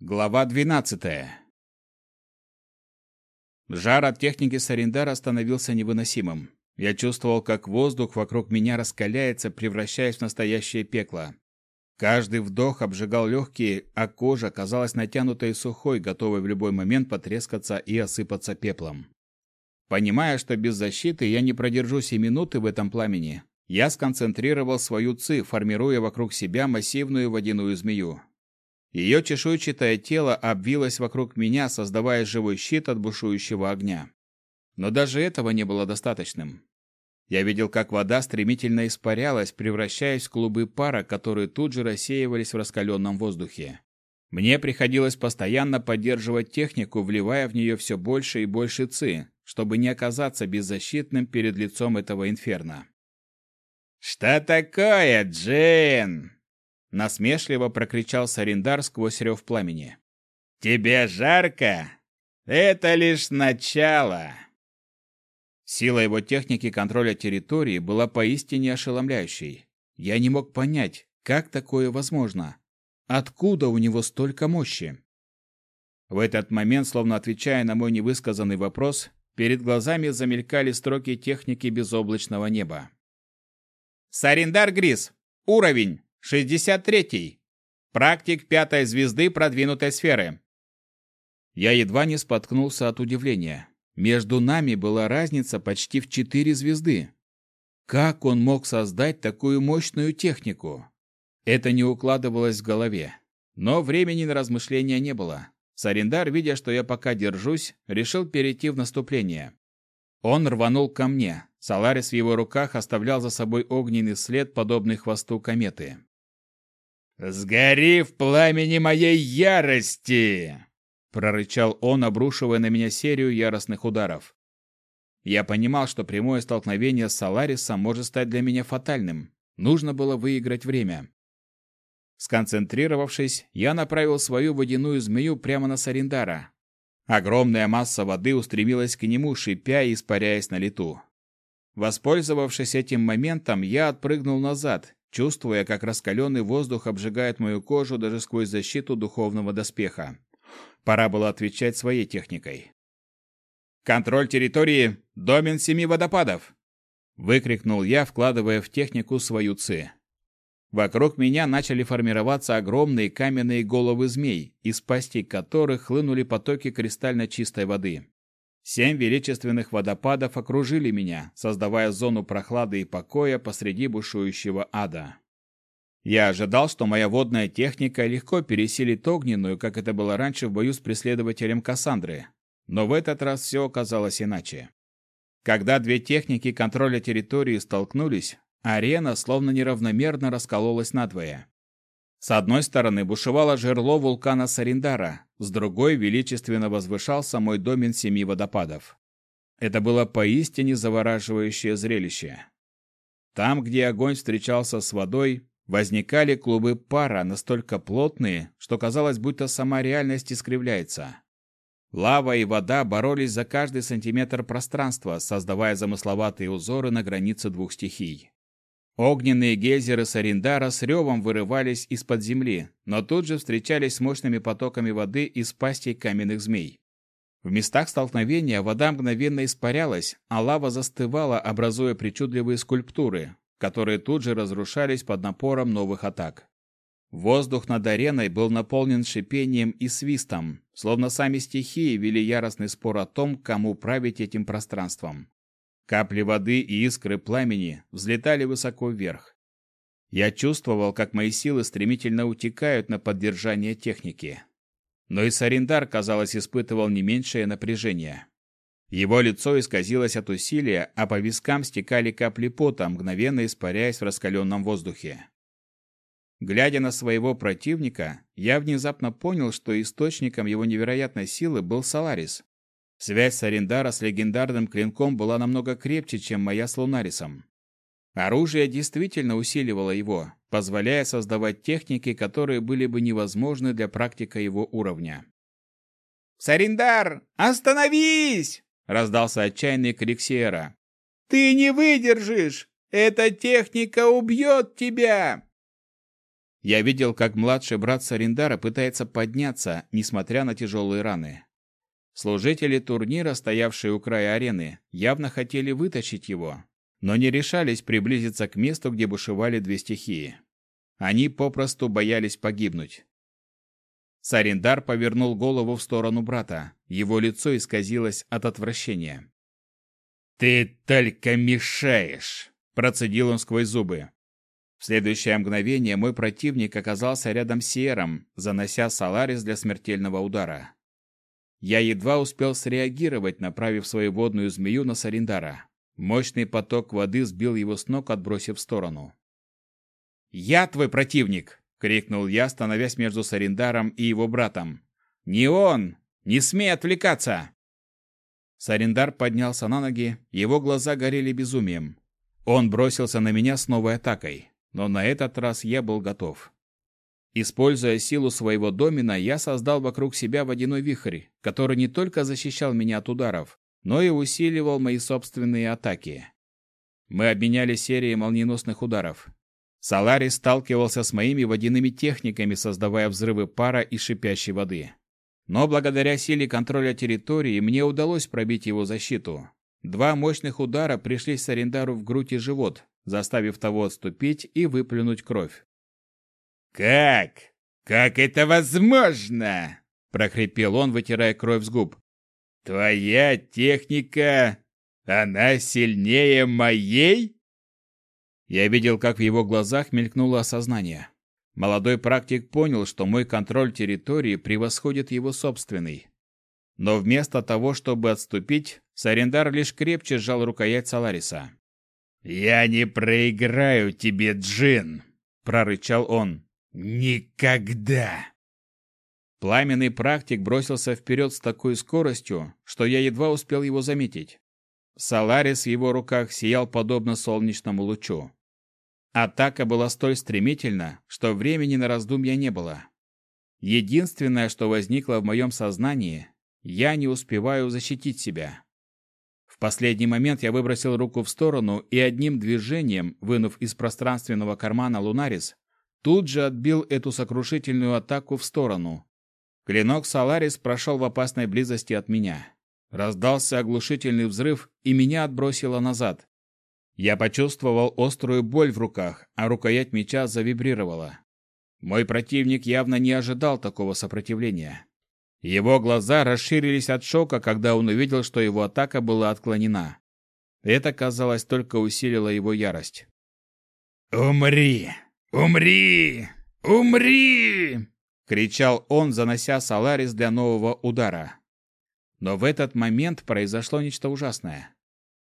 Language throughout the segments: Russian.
Глава 12. Жар от техники Сарендара становился невыносимым. Я чувствовал, как воздух вокруг меня раскаляется, превращаясь в настоящее пекло. Каждый вдох обжигал легкие, а кожа казалась натянутой и сухой, готовой в любой момент потрескаться и осыпаться пеплом. Понимая, что без защиты я не продержусь и минуты в этом пламени, я сконцентрировал свою ци, формируя вокруг себя массивную водяную змею. Ее чешуйчатое тело обвилось вокруг меня, создавая живой щит от бушующего огня. Но даже этого не было достаточным. Я видел, как вода стремительно испарялась, превращаясь в клубы пара, которые тут же рассеивались в раскаленном воздухе. Мне приходилось постоянно поддерживать технику, вливая в нее все больше и больше ци, чтобы не оказаться беззащитным перед лицом этого инферно. «Что такое, Джин?» Насмешливо прокричал Сариндар сквозь рев пламени. «Тебе жарко? Это лишь начало!» Сила его техники контроля территории была поистине ошеломляющей. Я не мог понять, как такое возможно. Откуда у него столько мощи? В этот момент, словно отвечая на мой невысказанный вопрос, перед глазами замелькали строки техники безоблачного неба. «Сариндар Грис. Уровень 63-й. Практик пятой звезды продвинутой сферы. Я едва не споткнулся от удивления. Между нами была разница почти в четыре звезды. Как он мог создать такую мощную технику? Это не укладывалось в голове. Но времени на размышления не было. Сарендар, видя, что я пока держусь, решил перейти в наступление. Он рванул ко мне. Саларис в его руках оставлял за собой огненный след, подобный хвосту кометы. «Сгори в пламени моей ярости!» — прорычал он, обрушивая на меня серию яростных ударов. Я понимал, что прямое столкновение с Саларисом может стать для меня фатальным. Нужно было выиграть время. Сконцентрировавшись, я направил свою водяную змею прямо на Сарендара. Огромная масса воды устремилась к нему, шипя и испаряясь на лету. Воспользовавшись этим моментом, я отпрыгнул назад чувствуя, как раскаленный воздух обжигает мою кожу даже сквозь защиту духовного доспеха. Пора было отвечать своей техникой. «Контроль территории! Домен семи водопадов!» Выкрикнул я, вкладывая в технику свою ци. Вокруг меня начали формироваться огромные каменные головы змей, из пастей которых хлынули потоки кристально чистой воды. Семь величественных водопадов окружили меня, создавая зону прохлады и покоя посреди бушующего ада. Я ожидал, что моя водная техника легко пересилит огненную, как это было раньше в бою с преследователем Кассандры. Но в этот раз все оказалось иначе. Когда две техники контроля территории столкнулись, арена словно неравномерно раскололась надвое. С одной стороны бушевало жерло вулкана Сариндара, с другой величественно возвышался мой домен семи водопадов. Это было поистине завораживающее зрелище. Там, где огонь встречался с водой, возникали клубы пара, настолько плотные, что казалось, будто сама реальность искривляется. Лава и вода боролись за каждый сантиметр пространства, создавая замысловатые узоры на границе двух стихий. Огненные гейзеры Сариндара с ревом вырывались из-под земли, но тут же встречались с мощными потоками воды из пастей каменных змей. В местах столкновения вода мгновенно испарялась, а лава застывала, образуя причудливые скульптуры, которые тут же разрушались под напором новых атак. Воздух над ареной был наполнен шипением и свистом, словно сами стихии вели яростный спор о том, кому править этим пространством. Капли воды и искры пламени взлетали высоко вверх. Я чувствовал, как мои силы стремительно утекают на поддержание техники. Но и Сариндар, казалось, испытывал не меньшее напряжение. Его лицо исказилось от усилия, а по вискам стекали капли пота, мгновенно испаряясь в раскаленном воздухе. Глядя на своего противника, я внезапно понял, что источником его невероятной силы был Саларис. Связь Сарендара с легендарным клинком была намного крепче, чем моя с Лунарисом. Оружие действительно усиливало его, позволяя создавать техники, которые были бы невозможны для практика его уровня. «Сарендар, остановись!» — раздался отчаянный крик Сиера. «Ты не выдержишь! Эта техника убьет тебя!» Я видел, как младший брат Сариндара пытается подняться, несмотря на тяжелые раны. Служители турнира, стоявшие у края арены, явно хотели вытащить его, но не решались приблизиться к месту, где бушевали две стихии. Они попросту боялись погибнуть. Сариндар повернул голову в сторону брата. Его лицо исказилось от отвращения. «Ты только мешаешь!» – процедил он сквозь зубы. В следующее мгновение мой противник оказался рядом с Сиером, занося Саларис для смертельного удара. Я едва успел среагировать, направив свою водную змею на Сариндара. Мощный поток воды сбил его с ног, отбросив в сторону. «Я твой противник!» — крикнул я, становясь между Сариндаром и его братом. «Не он! Не смей отвлекаться!» Сариндар поднялся на ноги, его глаза горели безумием. Он бросился на меня с новой атакой, но на этот раз я был готов. Используя силу своего домина, я создал вокруг себя водяной вихрь, который не только защищал меня от ударов, но и усиливал мои собственные атаки. Мы обменялись серией молниеносных ударов. Саларис сталкивался с моими водяными техниками, создавая взрывы пара и шипящей воды. Но благодаря силе контроля территории мне удалось пробить его защиту. Два мощных удара пришлись Сарендару в грудь и живот, заставив того отступить и выплюнуть кровь. «Как? Как это возможно?» – прохрипел он, вытирая кровь с губ. «Твоя техника, она сильнее моей?» Я видел, как в его глазах мелькнуло осознание. Молодой практик понял, что мой контроль территории превосходит его собственный. Но вместо того, чтобы отступить, Сарендар лишь крепче сжал рукоять Салариса. «Я не проиграю тебе, Джин!» – прорычал он. «Никогда!» Пламенный практик бросился вперед с такой скоростью, что я едва успел его заметить. Саларис в его руках сиял подобно солнечному лучу. Атака была столь стремительна, что времени на раздумья не было. Единственное, что возникло в моем сознании, я не успеваю защитить себя. В последний момент я выбросил руку в сторону и одним движением, вынув из пространственного кармана Лунарис, тут же отбил эту сокрушительную атаку в сторону, Клинок Саларис прошел в опасной близости от меня. Раздался оглушительный взрыв, и меня отбросило назад. Я почувствовал острую боль в руках, а рукоять меча завибрировала. Мой противник явно не ожидал такого сопротивления. Его глаза расширились от шока, когда он увидел, что его атака была отклонена. Это, казалось, только усилило его ярость. «Умри! Умри! Умри!» кричал он, занося Саларис для нового удара. Но в этот момент произошло нечто ужасное.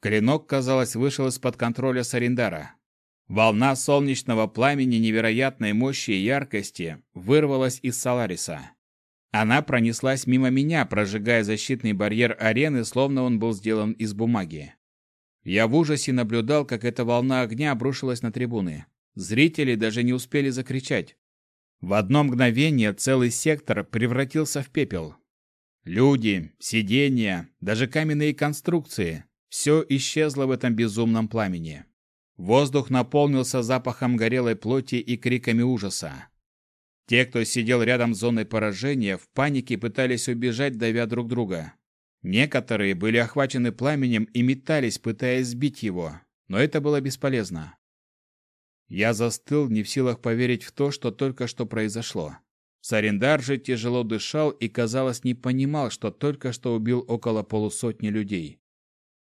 Клинок, казалось, вышел из-под контроля Сариндара. Волна солнечного пламени невероятной мощи и яркости вырвалась из Салариса. Она пронеслась мимо меня, прожигая защитный барьер арены, словно он был сделан из бумаги. Я в ужасе наблюдал, как эта волна огня обрушилась на трибуны. Зрители даже не успели закричать. В одно мгновение целый сектор превратился в пепел. Люди, сиденья, даже каменные конструкции – все исчезло в этом безумном пламени. Воздух наполнился запахом горелой плоти и криками ужаса. Те, кто сидел рядом с зоной поражения, в панике пытались убежать, давя друг друга. Некоторые были охвачены пламенем и метались, пытаясь сбить его, но это было бесполезно. Я застыл, не в силах поверить в то, что только что произошло. Сарендар же тяжело дышал и, казалось, не понимал, что только что убил около полусотни людей.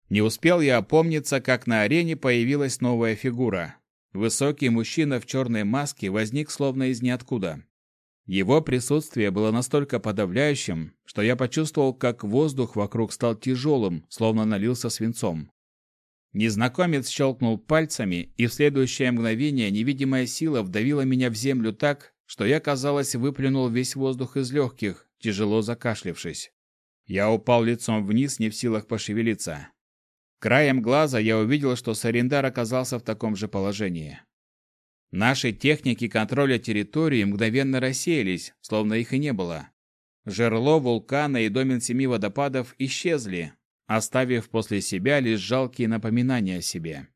Не успел я опомниться, как на арене появилась новая фигура. Высокий мужчина в черной маске возник словно из ниоткуда. Его присутствие было настолько подавляющим, что я почувствовал, как воздух вокруг стал тяжелым, словно налился свинцом. Незнакомец щелкнул пальцами, и в следующее мгновение невидимая сила вдавила меня в землю так, что я, казалось, выплюнул весь воздух из легких, тяжело закашлявшись. Я упал лицом вниз, не в силах пошевелиться. Краем глаза я увидел, что Сарендар оказался в таком же положении. Наши техники контроля территории мгновенно рассеялись, словно их и не было. Жерло вулкана и домен семи водопадов исчезли, оставив после себя лишь жалкие напоминания о себе.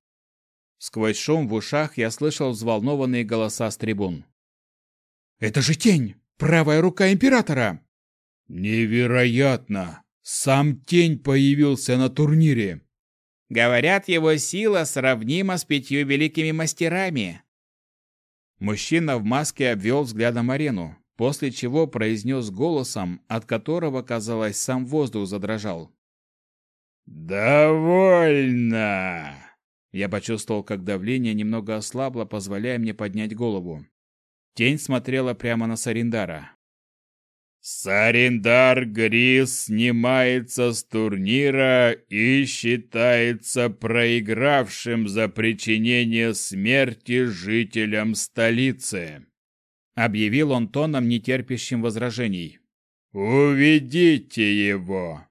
Сквозь шум в ушах я слышал взволнованные голоса с трибун. Это же тень! Правая рука императора!» «Невероятно! Сам тень появился на турнире!» «Говорят, его сила сравнима с пятью великими мастерами!» Мужчина в маске обвел взглядом арену, после чего произнес голосом, от которого, казалось, сам воздух задрожал. «Довольно!» Я почувствовал, как давление немного ослабло, позволяя мне поднять голову. Тень смотрела прямо на Сариндара. Сариндар Грис снимается с турнира и считается проигравшим за причинение смерти жителям столицы. Объявил он тоном, нетерпящим возражений. «Уведите его!»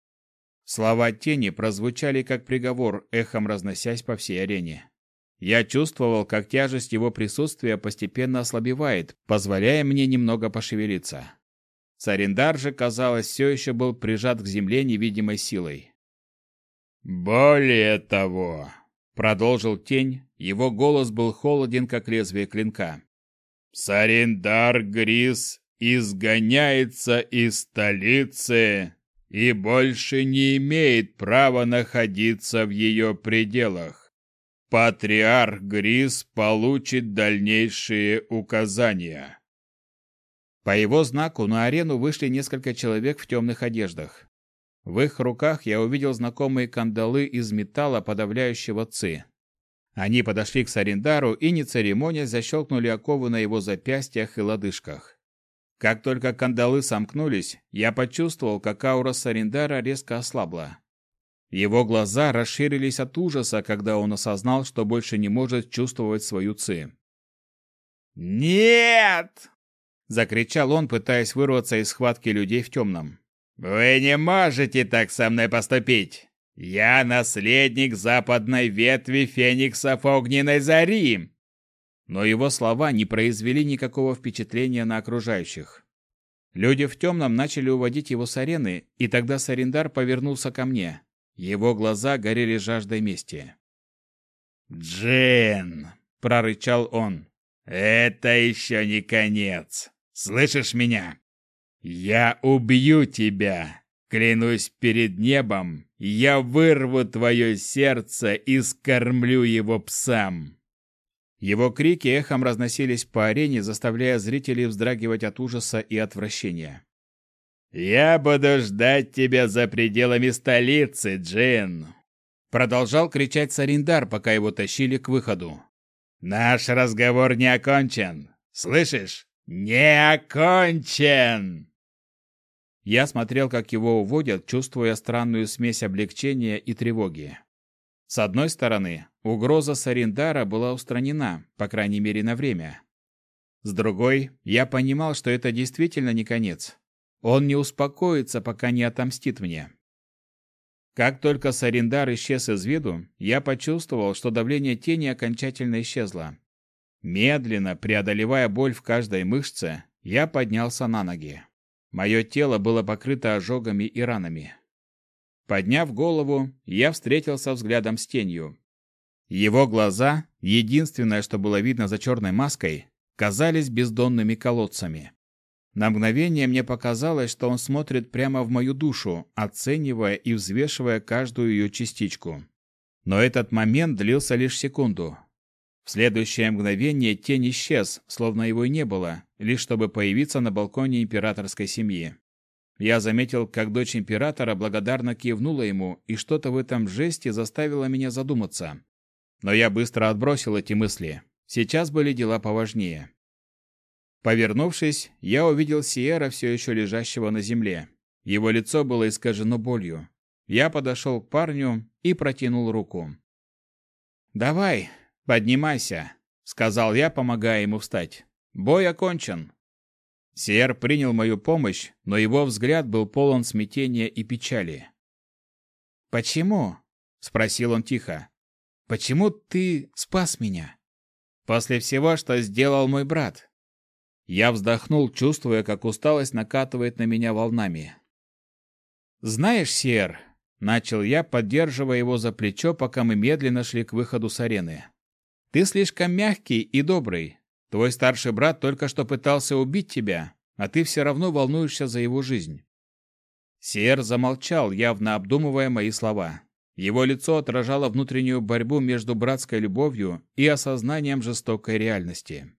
Слова тени прозвучали как приговор, эхом разносясь по всей арене. Я чувствовал, как тяжесть его присутствия постепенно ослабевает, позволяя мне немного пошевелиться. Цариндар же, казалось, все еще был прижат к земле невидимой силой. «Более того», — продолжил тень, его голос был холоден, как лезвие клинка. «Сариндар Грис изгоняется из столицы и больше не имеет права находиться в ее пределах. Патриарх Грис получит дальнейшие указания». По его знаку на арену вышли несколько человек в темных одеждах. В их руках я увидел знакомые кандалы из металла, подавляющего ци. Они подошли к Сариндару и, не церемонясь, защелкнули оковы на его запястьях и лодыжках. Как только кандалы сомкнулись, я почувствовал, как аура Сариндара резко ослабла. Его глаза расширились от ужаса, когда он осознал, что больше не может чувствовать свою ци. «Нет!» Закричал он, пытаясь вырваться из схватки людей в темном. «Вы не можете так со мной поступить! Я наследник западной ветви фениксов огненной зари!» Но его слова не произвели никакого впечатления на окружающих. Люди в темном начали уводить его с арены, и тогда Сариндар повернулся ко мне. Его глаза горели жаждой мести. «Джин!» — прорычал он. «Это еще не конец!» Слышишь меня? Я убью тебя. Клянусь перед небом, я вырву твое сердце и скормлю его псам. Его крики эхом разносились по арене, заставляя зрителей вздрагивать от ужаса и отвращения. «Я буду ждать тебя за пределами столицы, Джин!» Продолжал кричать Сариндар, пока его тащили к выходу. «Наш разговор не окончен. Слышишь? «Не окончен!» Я смотрел, как его уводят, чувствуя странную смесь облегчения и тревоги. С одной стороны, угроза Сариндара была устранена, по крайней мере, на время. С другой, я понимал, что это действительно не конец. Он не успокоится, пока не отомстит мне. Как только Сариндар исчез из виду, я почувствовал, что давление тени окончательно исчезло. Медленно, преодолевая боль в каждой мышце, я поднялся на ноги. Мое тело было покрыто ожогами и ранами. Подняв голову, я встретился взглядом с тенью. Его глаза, единственное, что было видно за черной маской, казались бездонными колодцами. На мгновение мне показалось, что он смотрит прямо в мою душу, оценивая и взвешивая каждую ее частичку. Но этот момент длился лишь секунду, в следующее мгновение тень исчез, словно его и не было, лишь чтобы появиться на балконе императорской семьи. Я заметил, как дочь императора благодарно кивнула ему, и что-то в этом жесте заставило меня задуматься. Но я быстро отбросил эти мысли. Сейчас были дела поважнее. Повернувшись, я увидел Сиера, все еще лежащего на земле. Его лицо было искажено болью. Я подошел к парню и протянул руку. «Давай, «Поднимайся», — сказал я, помогая ему встать. «Бой окончен». Сиер принял мою помощь, но его взгляд был полон смятения и печали. «Почему?» — спросил он тихо. «Почему ты спас меня?» «После всего, что сделал мой брат». Я вздохнул, чувствуя, как усталость накатывает на меня волнами. «Знаешь, Сиер», — начал я, поддерживая его за плечо, пока мы медленно шли к выходу с арены. Ты слишком мягкий и добрый. Твой старший брат только что пытался убить тебя, а ты все равно волнуешься за его жизнь». Сиер замолчал, явно обдумывая мои слова. Его лицо отражало внутреннюю борьбу между братской любовью и осознанием жестокой реальности.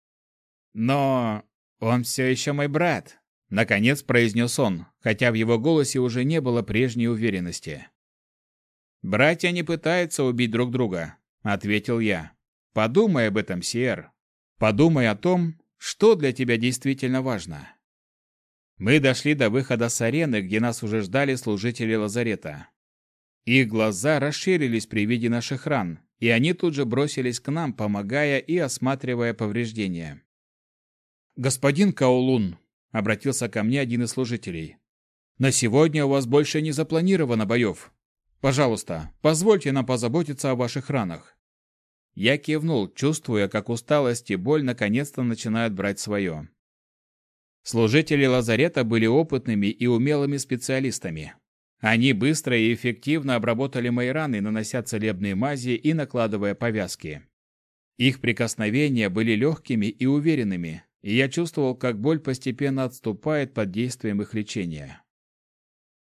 «Но он все еще мой брат», — наконец произнес он, хотя в его голосе уже не было прежней уверенности. «Братья не пытаются убить друг друга», — ответил я. «Подумай об этом, Сиер. Подумай о том, что для тебя действительно важно». Мы дошли до выхода с арены, где нас уже ждали служители лазарета. Их глаза расширились при виде наших ран, и они тут же бросились к нам, помогая и осматривая повреждения. «Господин Каулун», — обратился ко мне один из служителей, — «на сегодня у вас больше не запланировано боев. Пожалуйста, позвольте нам позаботиться о ваших ранах». Я кивнул, чувствуя, как усталость и боль наконец-то начинают брать свое. Служители лазарета были опытными и умелыми специалистами. Они быстро и эффективно обработали мои раны, нанося целебные мази и накладывая повязки. Их прикосновения были легкими и уверенными, и я чувствовал, как боль постепенно отступает под действием их лечения.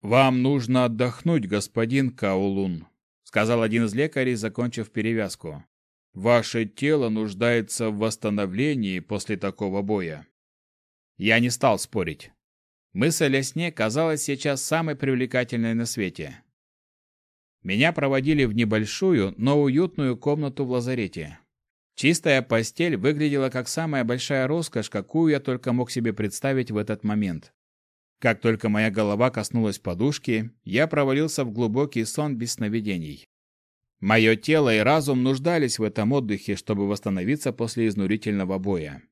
«Вам нужно отдохнуть, господин Каулун», — сказал один из лекарей, закончив перевязку. «Ваше тело нуждается в восстановлении после такого боя». Я не стал спорить. Мысль о сне казалась сейчас самой привлекательной на свете. Меня проводили в небольшую, но уютную комнату в лазарете. Чистая постель выглядела как самая большая роскошь, какую я только мог себе представить в этот момент. Как только моя голова коснулась подушки, я провалился в глубокий сон без сновидений. Мое тело и разум нуждались в этом отдыхе, чтобы восстановиться после изнурительного боя.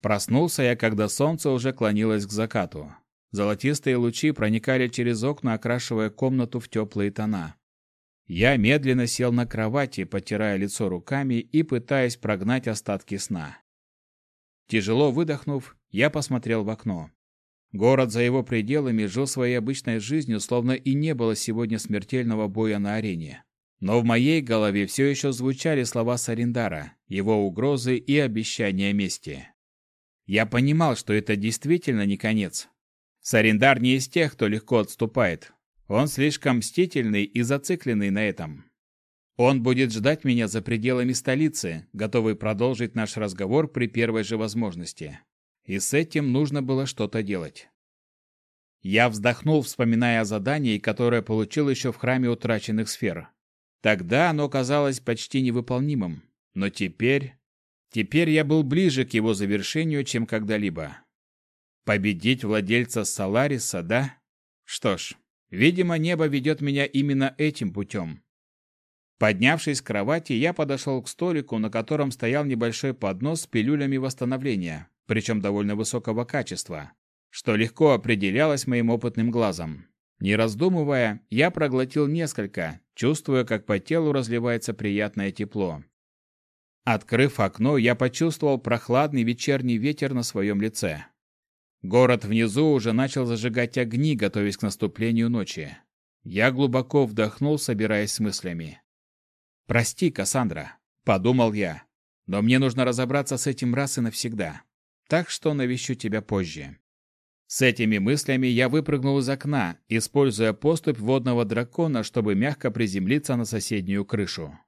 Проснулся я, когда солнце уже клонилось к закату. Золотистые лучи проникали через окна, окрашивая комнату в теплые тона. Я медленно сел на кровати, потирая лицо руками и пытаясь прогнать остатки сна. Тяжело выдохнув, я посмотрел в окно. Город за его пределами жил своей обычной жизнью, словно и не было сегодня смертельного боя на арене. Но в моей голове все еще звучали слова Сарендара, его угрозы и обещания мести. Я понимал, что это действительно не конец. Сарендар не из тех, кто легко отступает. Он слишком мстительный и зацикленный на этом. Он будет ждать меня за пределами столицы, готовый продолжить наш разговор при первой же возможности. И с этим нужно было что-то делать. Я вздохнул, вспоминая о задании, которое получил еще в храме утраченных сфер. Тогда оно казалось почти невыполнимым, но теперь Теперь я был ближе к его завершению, чем когда-либо. Победить владельца Салариса, да? Что ж, видимо, небо ведет меня именно этим путем. Поднявшись с кровати, я подошел к столику, на котором стоял небольшой поднос с пилюлями восстановления, причем довольно высокого качества, что легко определялось моим опытным глазом. Не раздумывая, я проглотил несколько, чувствуя, как по телу разливается приятное тепло. Открыв окно, я почувствовал прохладный вечерний ветер на своем лице. Город внизу уже начал зажигать огни, готовясь к наступлению ночи. Я глубоко вдохнул, собираясь с мыслями. «Прости, Кассандра», — подумал я, — «но мне нужно разобраться с этим раз и навсегда. Так что навещу тебя позже». С этими мыслями я выпрыгнул из окна, используя поступь водного дракона, чтобы мягко приземлиться на соседнюю крышу.